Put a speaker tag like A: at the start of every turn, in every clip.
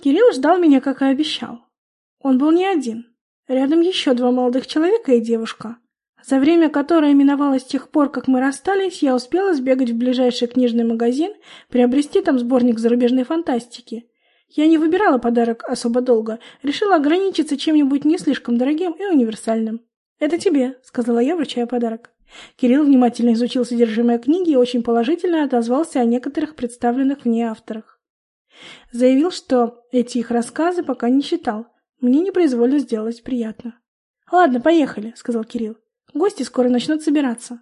A: Кирилл ждал меня, как и обещал. Он был не один. Рядом еще два молодых человека и девушка. За время, которое миновало с тех пор, как мы расстались, я успела сбегать в ближайший книжный магазин, приобрести там сборник зарубежной фантастики. Я не выбирала подарок особо долго, решила ограничиться чем-нибудь не слишком дорогим и универсальным. «Это тебе», — сказала я, вручая подарок. Кирилл внимательно изучил содержимое книги и очень положительно отозвался о некоторых представленных в ней авторах. Заявил, что эти их рассказы пока не читал. Мне непроизвольно сделалось приятно. «Ладно, поехали», — сказал Кирилл. «Гости скоро начнут собираться».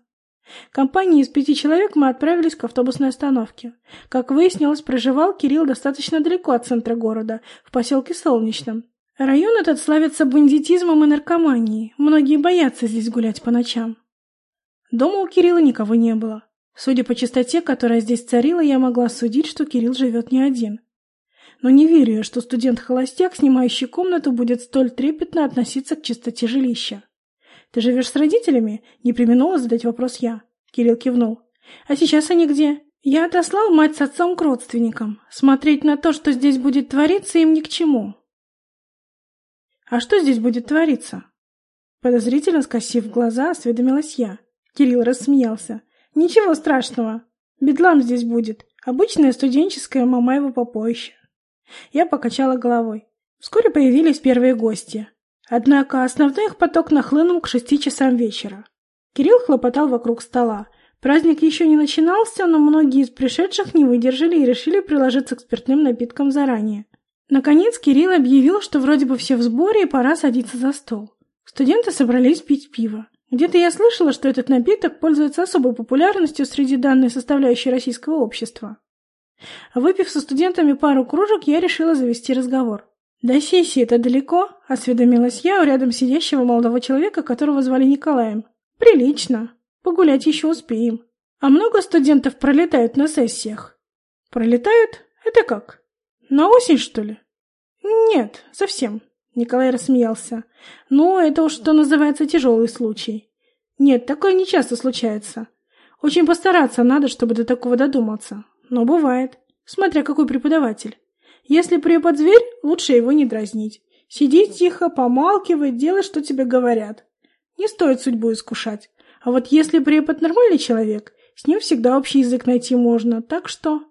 A: Компанией из пяти человек мы отправились к автобусной остановке. Как выяснилось, проживал Кирилл достаточно далеко от центра города, в поселке Солнечном. Район этот славится бандитизмом и наркоманией. Многие боятся здесь гулять по ночам. Дома у Кирилла никого не было. Судя по чистоте, которая здесь царила, я могла судить, что Кирилл живет не один. Но не верю я, что студент-холостяк, снимающий комнату, будет столь трепетно относиться к чистоте жилища. «Ты живешь с родителями?» — не применула задать вопрос я. Кирилл кивнул. «А сейчас они где?» «Я отослал мать с отцом к родственникам. Смотреть на то, что здесь будет твориться, им ни к чему». «А что здесь будет твориться?» Подозрительно скосив глаза, осведомилась я. Кирилл рассмеялся. «Ничего страшного. Бедлам здесь будет. Обычное студенческое Мамаево попоище». Я покачала головой. Вскоре появились первые гости. Однако основной их поток нахлынул к шести часам вечера. Кирилл хлопотал вокруг стола. Праздник еще не начинался, но многие из пришедших не выдержали и решили приложиться к спиртным напиткам заранее. Наконец Кирилл объявил, что вроде бы все в сборе и пора садиться за стол. Студенты собрались пить пиво. Где-то я слышала, что этот напиток пользуется особой популярностью среди данной составляющей российского общества. Выпив со студентами пару кружек, я решила завести разговор. «До сессии это далеко?» — осведомилась я у рядом сидящего молодого человека, которого звали Николаем. «Прилично. Погулять еще успеем. А много студентов пролетают на сессиях?» «Пролетают? Это как? На осень, что ли?» «Нет, совсем. Николай рассмеялся. «Ну, это уж что называется тяжелый случай. Нет, такое не часто случается. Очень постараться надо, чтобы до такого додуматься. Но бывает. Смотря какой преподаватель. Если препод зверь, лучше его не дразнить. Сиди тихо, помалкивай, делай, что тебе говорят. Не стоит судьбу искушать. А вот если препод нормальный человек, с ним всегда общий язык найти можно, так что...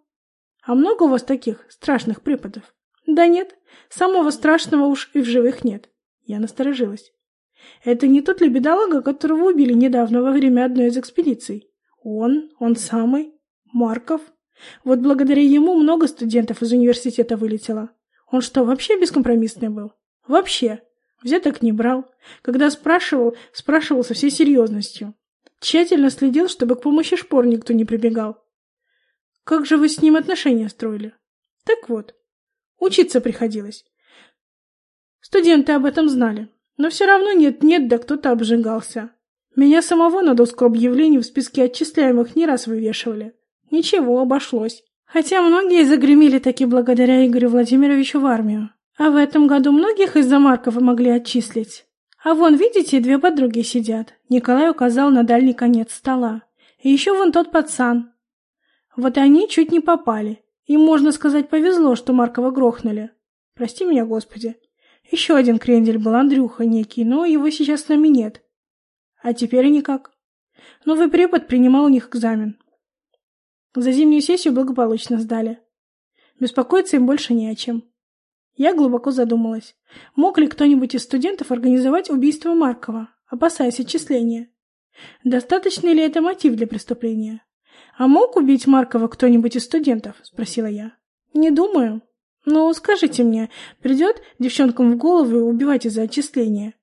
A: А много у вас таких страшных преподов? Да нет, самого страшного уж и в живых нет. Я насторожилась. Это не тот ли бедолага, которого убили недавно во время одной из экспедиций? Он, он самый, Марков. Вот благодаря ему много студентов из университета вылетело. Он что, вообще бескомпромиссный был? Вообще. Взяток не брал. Когда спрашивал, спрашивал со всей серьезностью. Тщательно следил, чтобы к помощи шпор никто не прибегал. Как же вы с ним отношения строили? Так вот, Учиться приходилось. Студенты об этом знали. Но все равно нет-нет, да кто-то обжигался. Меня самого на доску объявлений в списке отчисляемых не раз вывешивали. Ничего, обошлось. Хотя многие загремели таки благодаря Игорю Владимировичу в армию. А в этом году многих из-за Маркова могли отчислить. А вон, видите, две подруги сидят. Николай указал на дальний конец стола. И еще вон тот пацан. Вот они чуть не попали. Им, можно сказать, повезло, что Маркова грохнули. Прости меня, Господи. Еще один крендель был Андрюха некий, но его сейчас с нами нет. А теперь никак. Новый препод принимал у них экзамен. За зимнюю сессию благополучно сдали. Беспокоиться им больше не о чем. Я глубоко задумалась. Мог ли кто-нибудь из студентов организовать убийство Маркова, опасаясь отчисления? Достаточно ли это мотив для преступления? «А мог убить Маркова кто-нибудь из студентов?» — спросила я. «Не думаю. Но скажите мне, придет девчонкам в голову убивать из-за отчисления?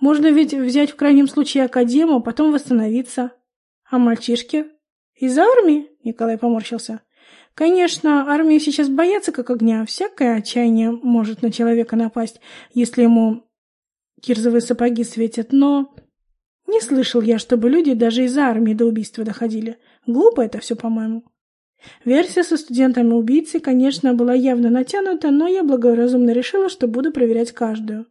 A: Можно ведь взять в крайнем случае академу, а потом восстановиться. А мальчишки? Из армии?» — Николай поморщился. «Конечно, армии сейчас боятся как огня. Всякое отчаяние может на человека напасть, если ему кирзовые сапоги светят, но...» Не слышал я, чтобы люди даже из армии до убийства доходили. Глупо это все, по-моему. Версия со студентами-убийцей, конечно, была явно натянута, но я благоразумно решила, что буду проверять каждую.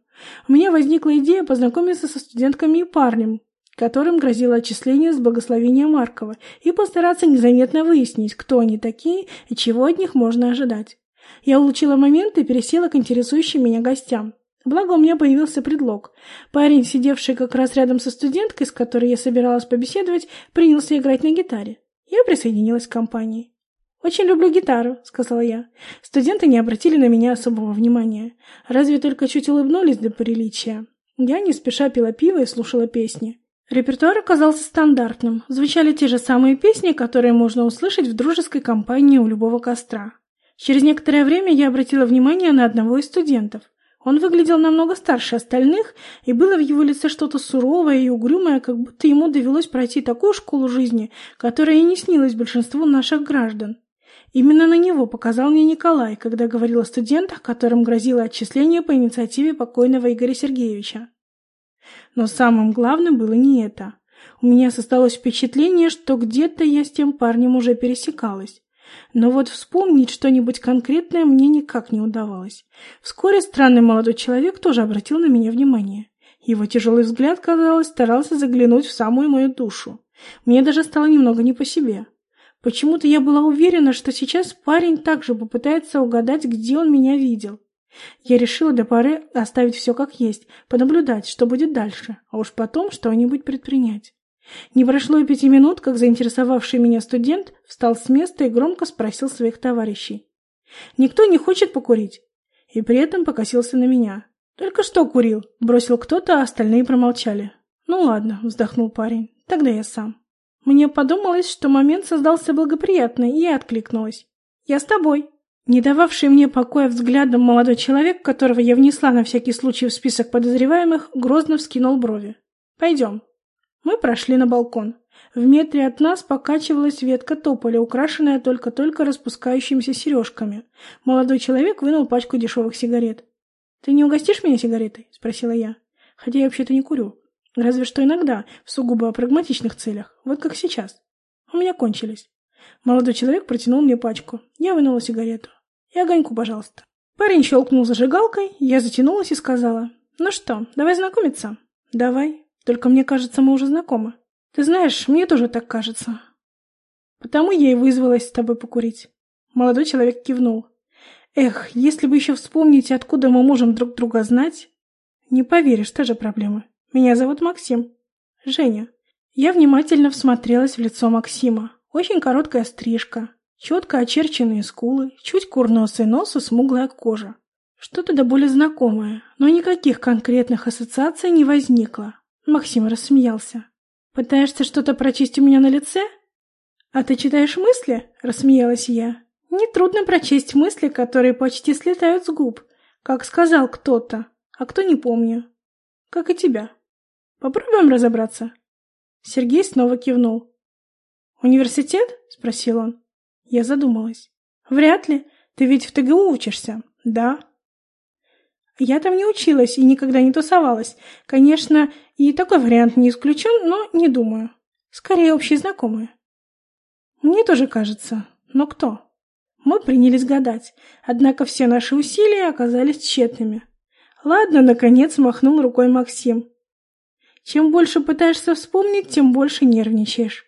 A: У меня возникла идея познакомиться со студентками и парнем, которым грозило отчисление с благословения Маркова, и постараться незаметно выяснить, кто они такие и чего от них можно ожидать. Я улучила момент и пересела к интересующим меня гостям. Благо у меня появился предлог. Парень, сидевший как раз рядом со студенткой, с которой я собиралась побеседовать, принялся играть на гитаре. Я присоединилась к компании. «Очень люблю гитару», — сказала я. Студенты не обратили на меня особого внимания. Разве только чуть улыбнулись для приличия. Я не спеша пила пиво и слушала песни. Репертуар оказался стандартным. Звучали те же самые песни, которые можно услышать в дружеской компании у любого костра. Через некоторое время я обратила внимание на одного из студентов. Он выглядел намного старше остальных, и было в его лице что-то суровое и угрюмое, как будто ему довелось пройти такую школу жизни, которая и не снилась большинству наших граждан. Именно на него показал мне Николай, когда говорил о студентах, которым грозило отчисление по инициативе покойного Игоря Сергеевича. Но самым главным было не это. У меня создалось впечатление, что где-то я с тем парнем уже пересекалась. Но вот вспомнить что-нибудь конкретное мне никак не удавалось. Вскоре странный молодой человек тоже обратил на меня внимание. Его тяжелый взгляд, казалось, старался заглянуть в самую мою душу. Мне даже стало немного не по себе. Почему-то я была уверена, что сейчас парень также попытается угадать, где он меня видел. Я решила до поры оставить все как есть, понаблюдать, что будет дальше, а уж потом что-нибудь предпринять. Не прошло и пяти минут, как заинтересовавший меня студент встал с места и громко спросил своих товарищей. «Никто не хочет покурить?» И при этом покосился на меня. «Только что курил», — бросил кто-то, а остальные промолчали. «Ну ладно», — вздохнул парень, — «тогда я сам». Мне подумалось, что момент создался благоприятный, и я откликнулась. «Я с тобой». Не дававший мне покоя взглядом молодой человек, которого я внесла на всякий случай в список подозреваемых, грозно вскинул брови. «Пойдем». Мы прошли на балкон. В метре от нас покачивалась ветка тополя, украшенная только-только распускающимися сережками. Молодой человек вынул пачку дешевых сигарет. «Ты не угостишь меня сигаретой?» — спросила я. «Хотя я вообще-то не курю. Разве что иногда, в сугубо прагматичных целях. Вот как сейчас. У меня кончились». Молодой человек протянул мне пачку. Я вынула сигарету. И огоньку, пожалуйста. Парень щелкнул зажигалкой, я затянулась и сказала. Ну что, давай знакомиться? Давай. Только мне кажется, мы уже знакомы. Ты знаешь, мне тоже так кажется. Потому я и вызвалась с тобой покурить. Молодой человек кивнул. Эх, если бы еще вспомнить, откуда мы можем друг друга знать. Не поверишь, та же проблема. Меня зовут Максим. Женя. Я внимательно всмотрелась в лицо Максима. Очень короткая стрижка, Четко очерченные скулы, чуть курносый нос и смуглая кожа. Что-то до боли знакомое, но никаких конкретных ассоциаций не возникло. Максим рассмеялся. «Пытаешься что-то прочесть у меня на лице?» «А ты читаешь мысли?» — рассмеялась я. «Нетрудно прочесть мысли, которые почти слетают с губ, как сказал кто-то, а кто не помню. Как и тебя. Попробуем разобраться?» Сергей снова кивнул. «Университет?» — спросил он. Я задумалась. Вряд ли. Ты ведь в ТГУ учишься? Да. Я там не училась и никогда не тусовалась. Конечно, и такой вариант не исключен, но не думаю. Скорее, общие знакомые. Мне тоже кажется. Но кто? Мы принялись гадать, однако все наши усилия оказались тщетными. Ладно, наконец махнул рукой Максим. Чем больше пытаешься вспомнить, тем больше нервничаешь.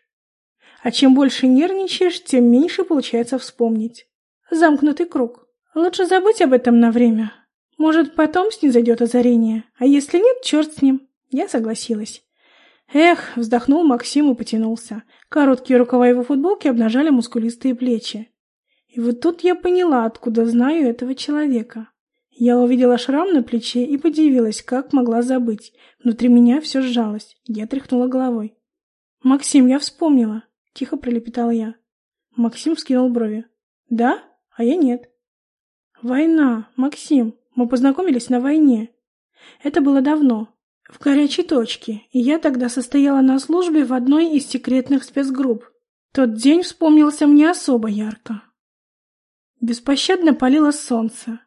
A: А чем больше нервничаешь, тем меньше получается вспомнить. Замкнутый круг. Лучше забыть об этом на время. Может, потом снизойдет озарение, а если нет, черт с ним. Я согласилась. Эх, вздохнул Максим и потянулся. Короткие рукава его футболки обнажали мускулистые плечи. И вот тут я поняла, откуда знаю этого человека. Я увидела шрам на плече и подивилась, как могла забыть. Внутри меня все сжалось. Я тряхнула головой. «Максим, я вспомнила. Тихо пролепетала я. Максим вскинул брови. Да? А я нет. Война, Максим. Мы познакомились на войне. Это было давно, в горячей точке, и я тогда состояла на службе в одной из секретных спецгрупп. Тот день вспомнился мне особо ярко. Беспощадно палило солнце.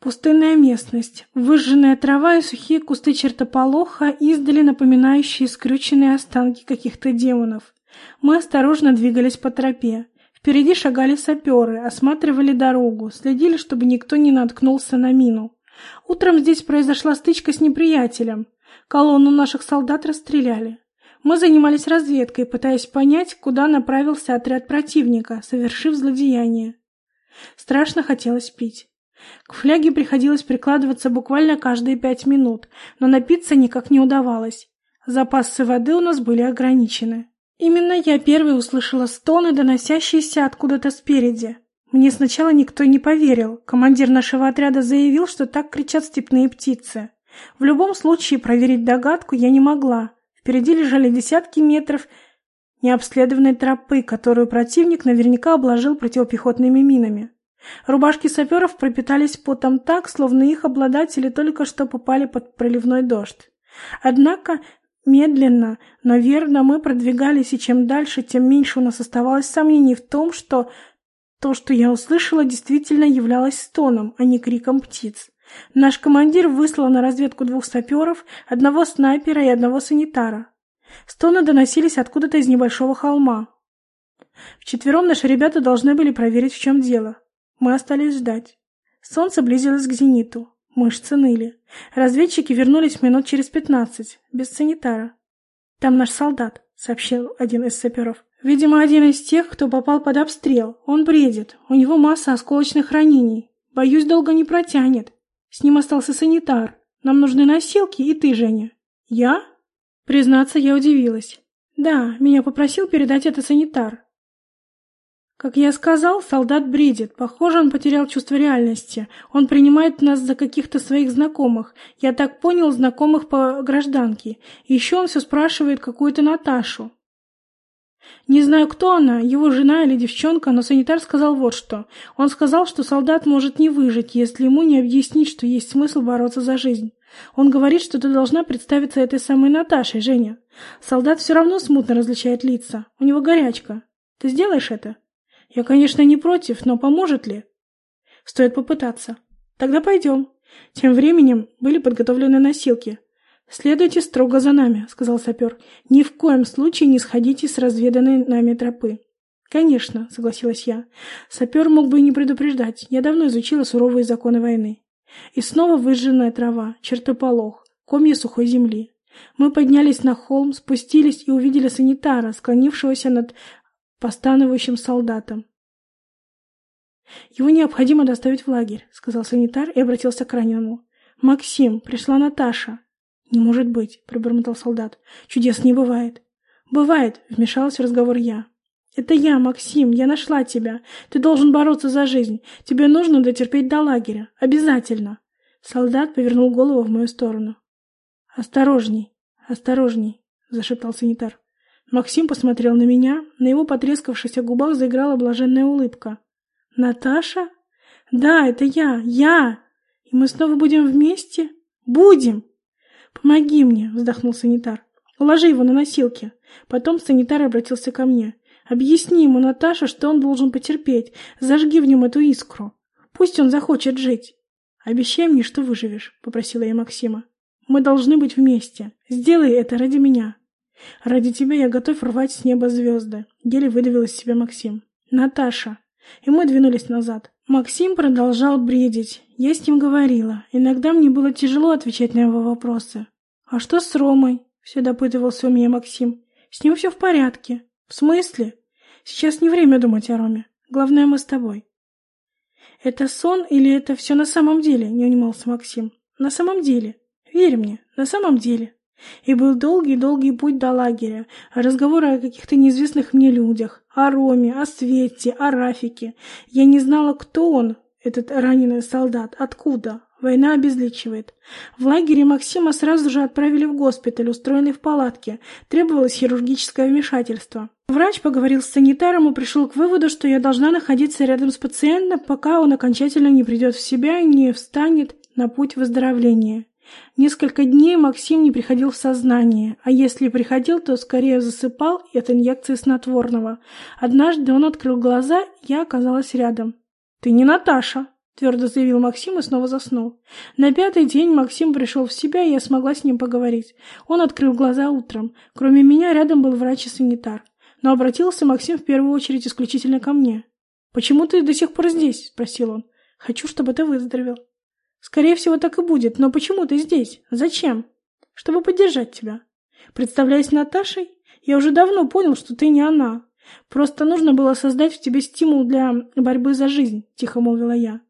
A: Пустынная местность, выжженная трава и сухие кусты чертополоха, издали напоминающие скрюченные останки каких-то демонов. Мы осторожно двигались по тропе. Впереди шагали саперы, осматривали дорогу, следили, чтобы никто не наткнулся на мину. Утром здесь произошла стычка с неприятелем. Колонну наших солдат расстреляли. Мы занимались разведкой, пытаясь понять, куда направился отряд противника, совершив злодеяние. Страшно хотелось пить. К фляге приходилось прикладываться буквально каждые пять минут, но напиться никак не удавалось. Запасы воды у нас были ограничены. Именно я первой услышала стоны, доносящиеся откуда-то спереди. Мне сначала никто не поверил. Командир нашего отряда заявил, что так кричат степные птицы. В любом случае проверить догадку я не могла. Впереди лежали десятки метров необследованной тропы, которую противник наверняка обложил противопехотными минами. Рубашки саперов пропитались потом так, словно их обладатели только что попали под проливной дождь. Однако медленно, но верно мы продвигались, и чем дальше, тем меньше у нас оставалось сомнений в том, что то, что я услышала, действительно являлось стоном, а не криком птиц. Наш командир выслал на разведку двух саперов, одного снайпера и одного санитара. Стоны доносились откуда-то из небольшого холма. Вчетвером наши ребята должны были проверить, в чем дело. Мы остались ждать. Солнце близилось к зениту. Мышцы ныли. Разведчики вернулись минут через пятнадцать, без санитара. «Там наш солдат», — сообщил один из саперов. «Видимо, один из тех, кто попал под обстрел. Он бредит. У него масса осколочных ранений. Боюсь, долго не протянет. С ним остался санитар. Нам нужны носилки и ты, Женя». «Я?» Признаться, я удивилась. «Да, меня попросил передать это санитар. Как я сказал, солдат бредит. Похоже, он потерял чувство реальности. Он принимает нас за каких-то своих знакомых. Я так понял, знакомых по гражданке. Еще он все спрашивает какую-то Наташу. Не знаю, кто она, его жена или девчонка, но санитар сказал вот что. Он сказал, что солдат может не выжить, если ему не объяснить, что есть смысл бороться за жизнь. Он говорит, что ты должна представиться этой самой Наташей, Женя. Солдат все равно смутно различает лица. У него горячка. Ты сделаешь это? Я, конечно, не против, но поможет ли? Стоит попытаться. Тогда пойдем. Тем временем были подготовлены носилки. «Следуйте строго за нами», — сказал сапер. «Ни в коем случае не сходите с разведанной нами тропы». «Конечно», — согласилась я. Сапер мог бы и не предупреждать. Я давно изучила суровые законы войны. И снова выжженная трава, чертополох, комья сухой земли. Мы поднялись на холм, спустились и увидели санитара, склонившегося над постановающим солдатам. «Его необходимо доставить в лагерь», — сказал санитар и обратился к раненому. «Максим, пришла Наташа». «Не может быть», — пробормотал солдат. «Чудес не бывает». «Бывает», — вмешалась в разговор я. «Это я, Максим, я нашла тебя. Ты должен бороться за жизнь. Тебе нужно дотерпеть до лагеря. Обязательно». Солдат повернул голову в мою сторону. «Осторожней, осторожней», — зашептал санитар. Максим посмотрел на меня, на его потрескавшихся губах заиграла блаженная улыбка. «Наташа? Да, это я, я! И мы снова будем вместе? Будем!» «Помоги мне!» — вздохнул санитар. «Уложи его на носилки!» Потом санитар обратился ко мне. «Объясни ему, Наташа, что он должен потерпеть. Зажги в нем эту искру. Пусть он захочет жить». «Обещай мне, что выживешь», — попросила я Максима. «Мы должны быть вместе. Сделай это ради меня». «Ради тебя я готов рвать с неба звезды», — еле выдавил из себя Максим. «Наташа». И мы двинулись назад. Максим продолжал бредить. Я с ним говорила. Иногда мне было тяжело отвечать на его вопросы. «А что с Ромой?» — все допытывался у меня Максим. «С ним все в порядке». «В смысле?» «Сейчас не время думать о Роме. Главное, мы с тобой». «Это сон или это все на самом деле?» — не унимался Максим. «На самом деле. Верь мне, на самом деле». И был долгий-долгий путь до лагеря, разговоры о каких-то неизвестных мне людях, о Роме, о Свете, о Рафике. Я не знала, кто он, этот раненый солдат, откуда. Война обезличивает. В лагере Максима сразу же отправили в госпиталь, устроенный в палатке. Требовалось хирургическое вмешательство. Врач поговорил с санитаром и пришел к выводу, что я должна находиться рядом с пациентом, пока он окончательно не придет в себя и не встанет на путь выздоровления. Несколько дней Максим не приходил в сознание, а если приходил, то скорее засыпал от инъекции снотворного. Однажды он открыл глаза, я оказалась рядом. «Ты не Наташа!» — твердо заявил Максим и снова заснул. На пятый день Максим пришел в себя, и я смогла с ним поговорить. Он открыл глаза утром. Кроме меня рядом был врач и санитар. Но обратился Максим в первую очередь исключительно ко мне. «Почему ты до сих пор здесь?» — спросил он. «Хочу, чтобы ты выздоровел». Скорее всего, так и будет, но почему ты здесь? Зачем? Чтобы поддержать тебя. Представляясь Наташей, я уже давно понял, что ты не она. Просто нужно было создать в тебе стимул для борьбы за жизнь, тихо молвила я.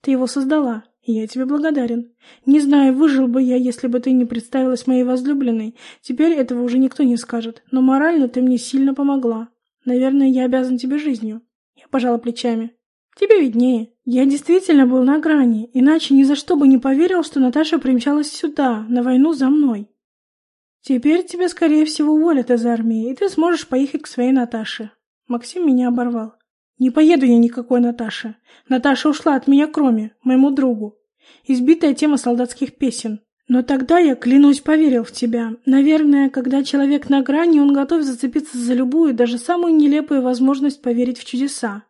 A: Ты его создала, и я тебе благодарен. Не знаю, выжил бы я, если бы ты не представилась моей возлюбленной. Теперь этого уже никто не скажет, но морально ты мне сильно помогла. Наверное, я обязан тебе жизнью. Я пожала плечами. Тебе виднее. Я действительно был на грани, иначе ни за что бы не поверил, что Наташа примчалась сюда, на войну за мной. Теперь тебя, скорее всего, уволят из армии, и ты сможешь поехать к своей Наташе. Максим меня оборвал. Не поеду я никакой Наташе. Наташа ушла от меня кроме, моему другу. Избитая тема солдатских песен. Но тогда я, клянусь, поверил в тебя. Наверное, когда человек на грани, он готов зацепиться за любую, даже самую нелепую возможность поверить в чудеса.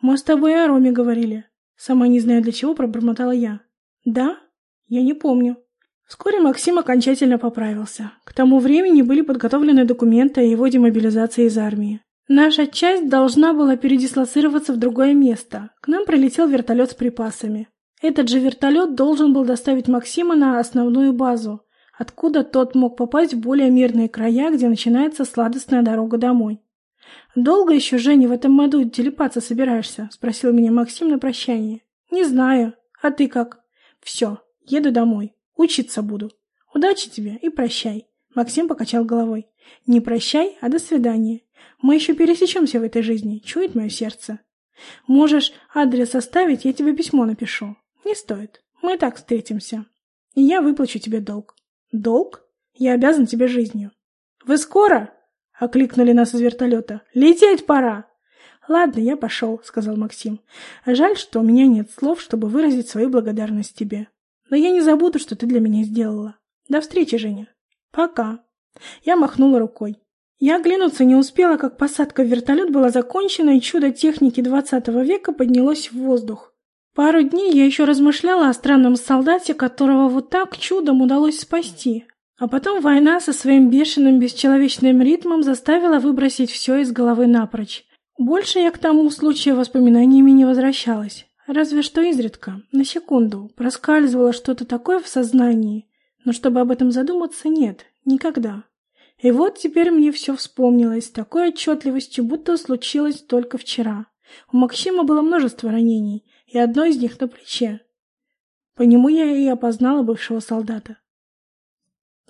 A: Мы с тобой о Роме говорили. Сама не знаю для чего, пробормотала я. Да? Я не помню. Вскоре Максим окончательно поправился. К тому времени были подготовлены документы о его демобилизации из армии. Наша часть должна была передислоцироваться в другое место. К нам прилетел вертолет с припасами. Этот же вертолет должен был доставить Максима на основную базу, откуда тот мог попасть в более мирные края, где начинается сладостная дорога домой. «Долго еще, Женя, в этом моду телепаться собираешься?» — спросил меня Максим на прощание. «Не знаю. А ты как?» «Все, еду домой. Учиться буду. Удачи тебе и прощай». Максим покачал головой. «Не прощай, а до свидания. Мы еще пересечемся в этой жизни, чует мое сердце. Можешь адрес оставить, я тебе письмо напишу. Не стоит. Мы и так встретимся. И я выплачу тебе долг. Долг? Я обязан тебе жизнью. Вы скоро? Окликнули нас из вертолета. Лететь пора. Ладно, я пошел, сказал Максим. Жаль, что у меня нет слов, чтобы выразить свою благодарность тебе. Но я не забуду, что ты для меня сделала. До встречи, Женя. Пока. Я махнула рукой. Я оглянуться не успела, как посадка в вертолет была закончена, и чудо техники двадцатого века поднялось в воздух. Пару дней я еще размышляла о странном солдате, которого вот так чудом удалось спасти. А потом война со своим бешеным бесчеловечным ритмом заставила выбросить все из головы напрочь. Больше я к тому случаю воспоминаниями не возвращалась. Разве что изредка, на секунду, проскальзывало что-то такое в сознании. Но чтобы об этом задуматься, нет, никогда. И вот теперь мне все вспомнилось с такой отчетливостью, будто случилось только вчера. У Максима было множество ранений, и одно из них на плече. По нему я и опознала бывшего солдата.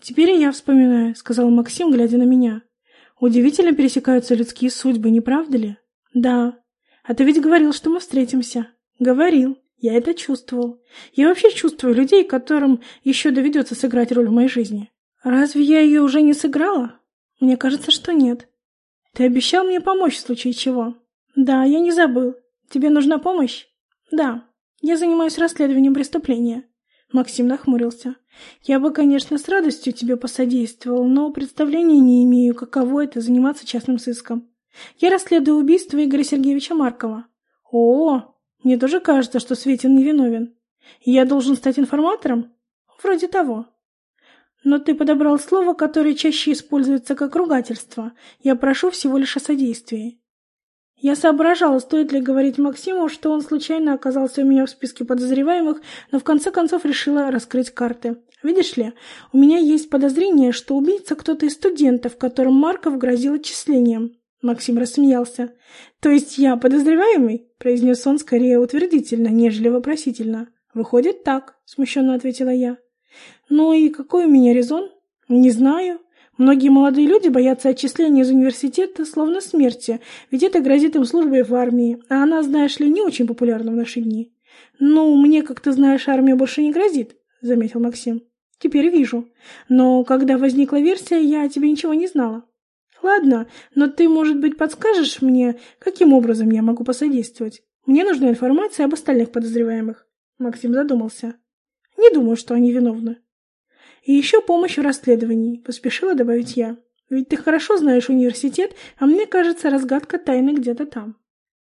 A: «Теперь и я вспоминаю», — сказал Максим, глядя на меня. «Удивительно пересекаются людские судьбы, не правда ли?» «Да. А ты ведь говорил, что мы встретимся». «Говорил. Я это чувствовал. Я вообще чувствую людей, которым еще доведется сыграть роль в моей жизни. Разве я ее уже не сыграла? Мне кажется, что нет. Ты обещал мне помочь в случае чего. Да, я не забыл. Тебе нужна помощь? Да. Я занимаюсь расследованием преступления. Максим нахмурился. Я бы, конечно, с радостью тебе посодействовал, но представления не имею, каково это заниматься частным сыском. Я расследую убийство Игоря Сергеевича Маркова. О, мне тоже кажется, что Светин невиновен. Я должен стать информатором? Вроде того. Но ты подобрал слово, которое чаще используется как ругательство. Я прошу всего лишь о содействии. Я соображала, стоит ли говорить Максиму, что он случайно оказался у меня в списке подозреваемых, но в конце концов решила раскрыть карты. Видишь ли, у меня есть подозрение, что убийца кто-то из студентов, которым Марков грозил отчислением. Максим рассмеялся. «То есть я подозреваемый?» – произнес он скорее утвердительно, нежели вопросительно. «Выходит так», – смущенно ответила я. Ну и какой у меня резон? Не знаю. Многие молодые люди боятся отчисления из университета словно смерти, ведь это грозит им службой в армии, а она, знаешь ли, не очень популярна в наши дни. «Ну, мне, как ты знаешь, армия больше не грозит», — заметил Максим. «Теперь вижу. Но когда возникла версия, я о тебе ничего не знала». «Ладно, но ты, может быть, подскажешь мне, каким образом я могу посодействовать? Мне нужна информация об остальных подозреваемых». Максим задумался. Не думаю, что они виновны. И еще помощь в расследовании, поспешила добавить я. Ведь ты хорошо знаешь университет, а мне кажется, разгадка тайны где-то там.